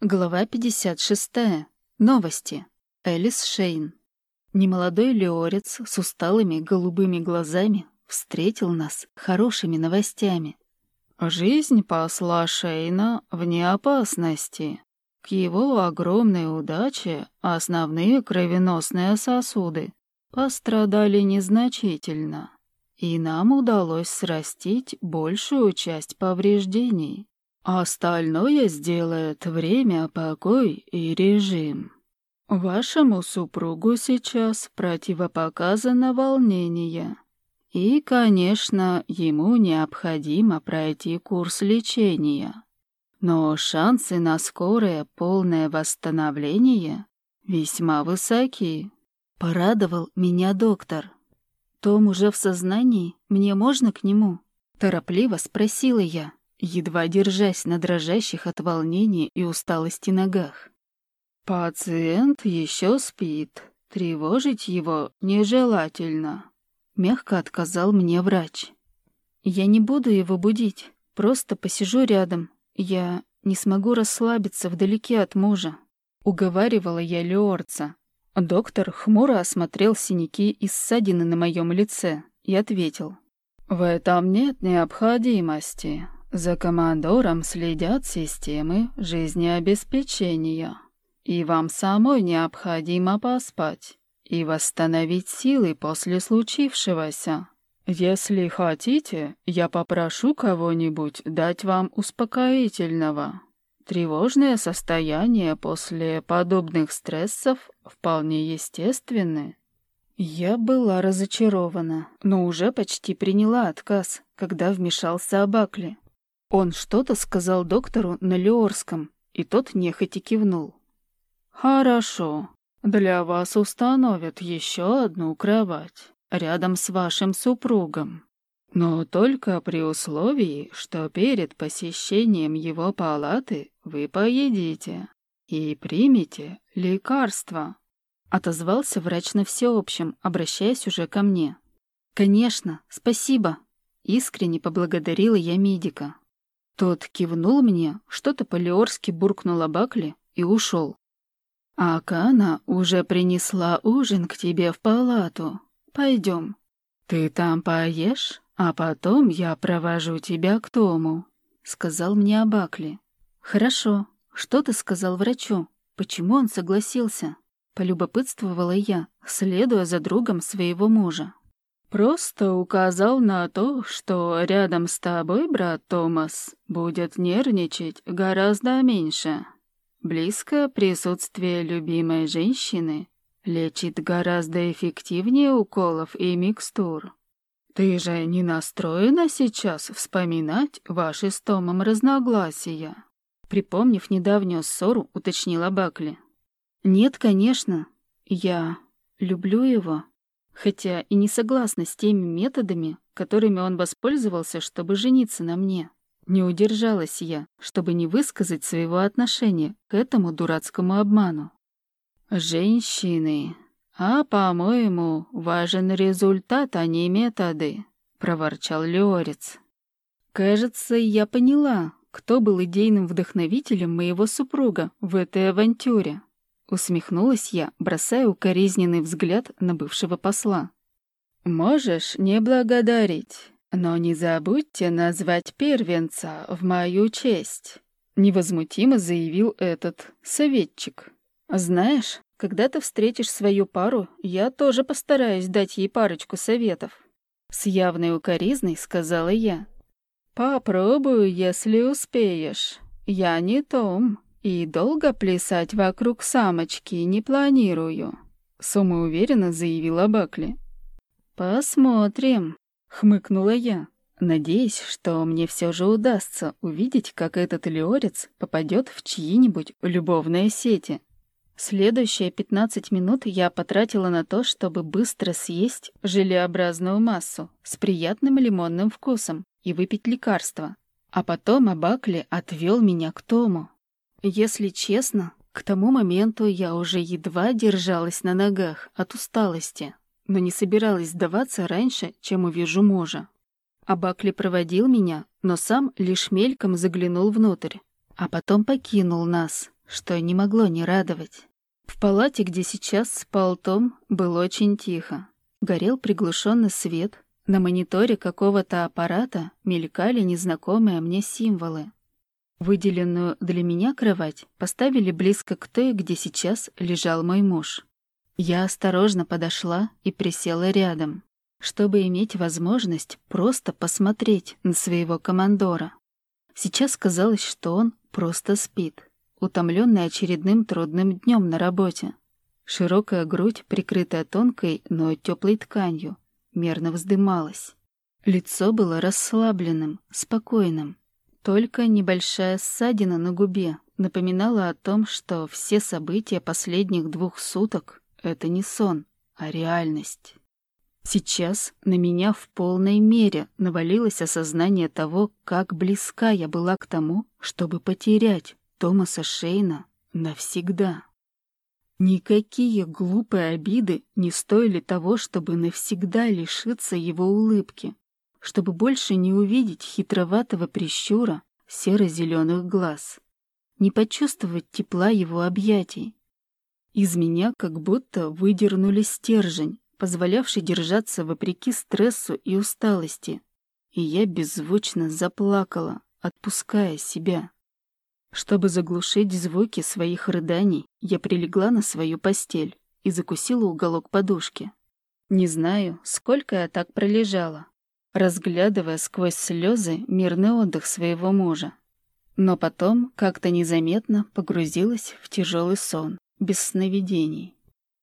Глава 56. Новости. Элис Шейн. Немолодой леорец с усталыми голубыми глазами встретил нас хорошими новостями. Жизнь посла Шейна вне опасности. К его огромной удаче основные кровеносные сосуды пострадали незначительно, и нам удалось срастить большую часть повреждений. А остальное сделает время, покой и режим. Вашему супругу сейчас противопоказано волнение. И, конечно, ему необходимо пройти курс лечения. Но шансы на скорое полное восстановление весьма высоки. Порадовал меня доктор. Том уже в сознании, мне можно к нему? Торопливо спросила я едва держась на дрожащих от волнения и усталости ногах. «Пациент еще спит. Тревожить его нежелательно», — мягко отказал мне врач. «Я не буду его будить, просто посижу рядом. Я не смогу расслабиться вдалеке от мужа», — уговаривала я Леорца. Доктор хмуро осмотрел синяки и ссадины на моем лице и ответил. «В этом нет необходимости. За командором следят системы жизнеобеспечения. И вам самой необходимо поспать и восстановить силы после случившегося. Если хотите, я попрошу кого-нибудь дать вам успокоительного. Тревожное состояние после подобных стрессов вполне естественны. Я была разочарована, но уже почти приняла отказ, когда вмешался Абакли. Он что-то сказал доктору на Леорском, и тот нехотя кивнул. «Хорошо. Для вас установят еще одну кровать рядом с вашим супругом. Но только при условии, что перед посещением его палаты вы поедите и примете лекарства». Отозвался врач на всеобщем, обращаясь уже ко мне. «Конечно, спасибо!» Искренне поблагодарила я медика. Тот кивнул мне, что-то по-леорски буркнул Бакли и ушел. «А Кана уже принесла ужин к тебе в палату. Пойдем. Ты там поешь, а потом я провожу тебя к Тому», — сказал мне Абакли. «Хорошо. Что ты сказал врачу? Почему он согласился?» — полюбопытствовала я, следуя за другом своего мужа. Просто указал на то, что рядом с тобой, брат Томас, будет нервничать гораздо меньше. Близкое присутствие любимой женщины лечит гораздо эффективнее уколов и микстур. Ты же не настроена сейчас вспоминать ваши с Томом разногласия? Припомнив недавнюю ссору, уточнила Бакли. Нет, конечно. Я люблю его хотя и не согласна с теми методами, которыми он воспользовался, чтобы жениться на мне. Не удержалась я, чтобы не высказать своего отношения к этому дурацкому обману. «Женщины, а, по-моему, важен результат, а не методы», — проворчал Леорец. «Кажется, я поняла, кто был идейным вдохновителем моего супруга в этой авантюре. Усмехнулась я, бросая укоризненный взгляд на бывшего посла. «Можешь не благодарить, но не забудьте назвать первенца в мою честь», — невозмутимо заявил этот советчик. «Знаешь, когда ты встретишь свою пару, я тоже постараюсь дать ей парочку советов». С явной укоризной сказала я. «Попробую, если успеешь. Я не Том». И долго плясать вокруг самочки не планирую, самоуверенно заявила Бакли. Посмотрим, хмыкнула я, надеясь, что мне все же удастся увидеть, как этот леорец попадет в чьи-нибудь любовные сети. Следующие 15 минут я потратила на то, чтобы быстро съесть желеобразную массу с приятным лимонным вкусом и выпить лекарство. А потом Абакли отвел меня к Тому. Если честно, к тому моменту я уже едва держалась на ногах от усталости, но не собиралась сдаваться раньше, чем увижу мужа. Абакли проводил меня, но сам лишь мельком заглянул внутрь, а потом покинул нас, что не могло не радовать. В палате, где сейчас спал Том, было очень тихо. Горел приглушенный свет, на мониторе какого-то аппарата мелькали незнакомые мне символы. Выделенную для меня кровать поставили близко к той, где сейчас лежал мой муж. Я осторожно подошла и присела рядом, чтобы иметь возможность просто посмотреть на своего командора. Сейчас казалось, что он просто спит, утомленный очередным трудным днем на работе. Широкая грудь, прикрытая тонкой, но теплой тканью, мерно вздымалась. Лицо было расслабленным, спокойным. Только небольшая ссадина на губе напоминала о том, что все события последних двух суток — это не сон, а реальность. Сейчас на меня в полной мере навалилось осознание того, как близка я была к тому, чтобы потерять Томаса Шейна навсегда. Никакие глупые обиды не стоили того, чтобы навсегда лишиться его улыбки, чтобы больше не увидеть хитроватого прищура серо-зеленых глаз, не почувствовать тепла его объятий. Из меня как будто выдернули стержень, позволявший держаться вопреки стрессу и усталости, и я беззвучно заплакала, отпуская себя. Чтобы заглушить звуки своих рыданий, я прилегла на свою постель и закусила уголок подушки. Не знаю, сколько я так пролежала, разглядывая сквозь слезы мирный отдых своего мужа. Но потом как-то незаметно погрузилась в тяжелый сон, без сновидений.